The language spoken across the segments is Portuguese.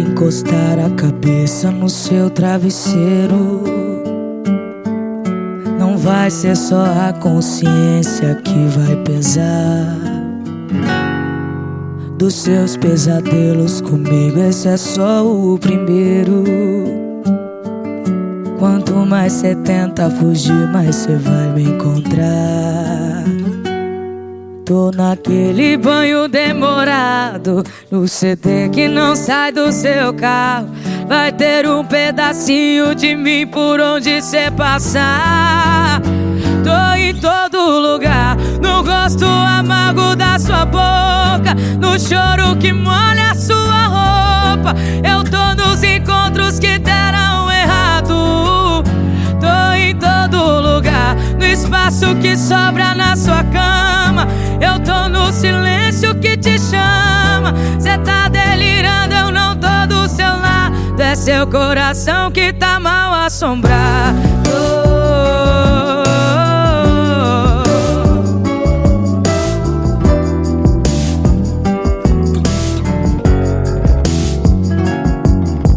encostar a cabeça no seu travesseiro. Não vai ser só a consciência que vai pesar. Dos seus pesadelos comigo, esse é só o primeiro. Quanto mais cê tenta fugir, mais cê vai me encontrar. Tô naquele banho demorado, no CD que não sai do seu carro. Vai ter um pedacinho de mim por onde cê passar. Tô em todo lugar, no gosto amargo da sua boca, no choro que molha a sua roupa. Eu tô nos encontros que deram errado. Tô em todo lugar, no espaço que sobra seu coração que tá mal assombrado.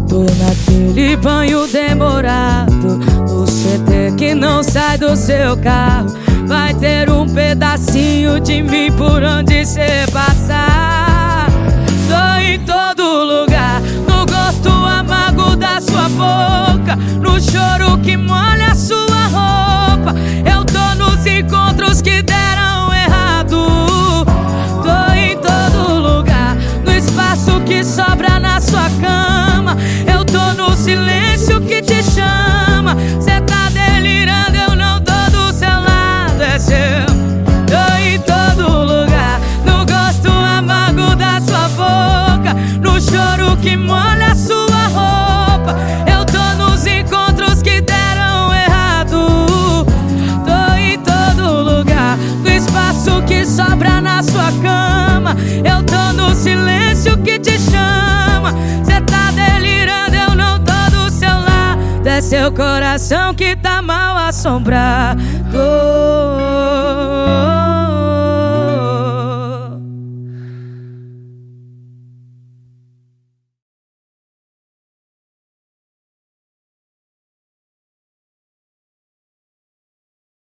Tô naquele banho demorado. No CT que não sai do seu carro. Vai ter um pedacinho de mim por onde cê passar Eu tô nos encontros seu coração que tá mal assombrado